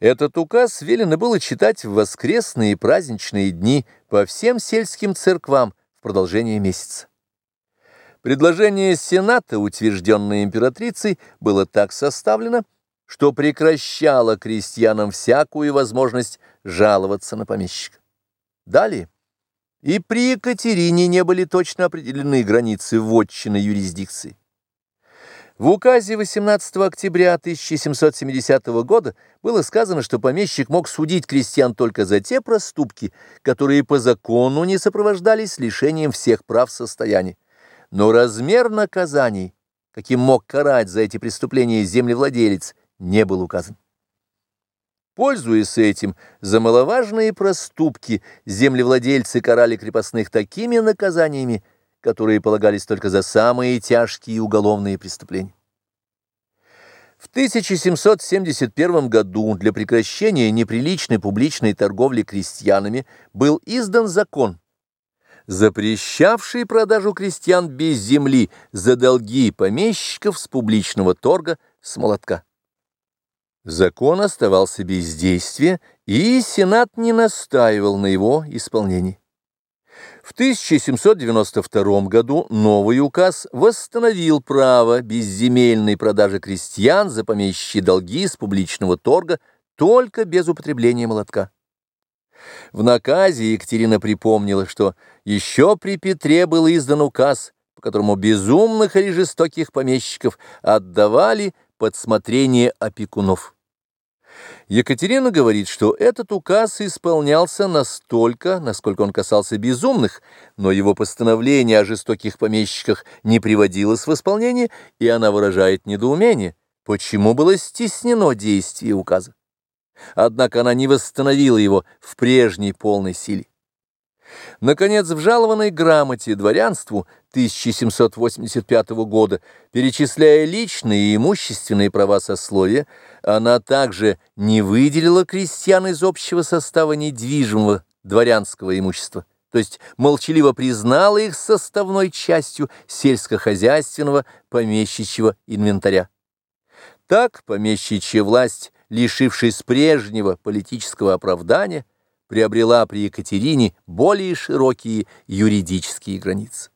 Этот указ велено было читать в воскресные и праздничные дни по всем сельским церквам в продолжение месяца. Предложение Сената, утвержденное императрицей, было так составлено, что прекращало крестьянам всякую возможность жаловаться на помещика. Далее. И при Екатерине не были точно определены границы вотчины юрисдикции. В указе 18 октября 1770 года было сказано, что помещик мог судить крестьян только за те проступки, которые по закону не сопровождались лишением всех прав состояния. Но размер наказаний, каким мог карать за эти преступления землевладелец, не был указан. Пользуясь этим, за маловажные проступки землевладельцы карали крепостных такими наказаниями, которые полагались только за самые тяжкие уголовные преступления. В 1771 году для прекращения неприличной публичной торговли крестьянами был издан закон, запрещавший продажу крестьян без земли за долги помещиков с публичного торга с молотка. Закон оставался без действия, и Сенат не настаивал на его исполнении. В 1792 году новый указ восстановил право безземельной продажи крестьян за помещичьи долги с публичного торга только без употребления молотка. В наказе Екатерина припомнила, что еще при Петре был издан указ, по которому безумных или жестоких помещиков отдавали под смотрение опекунов. Екатерина говорит, что этот указ исполнялся настолько, насколько он касался безумных, но его постановление о жестоких помещиках не приводилось в исполнение, и она выражает недоумение, почему было стеснено действие указа. Однако она не восстановила его в прежней полной силе. Наконец, в жалованной грамоте дворянству 1785 года, перечисляя личные и имущественные права сословия, она также не выделила крестьян из общего состава недвижимого дворянского имущества, то есть молчаливо признала их составной частью сельскохозяйственного помещичьего инвентаря. Так помещичья власть, лишившись прежнего политического оправдания, приобрела при Екатерине более широкие юридические границы.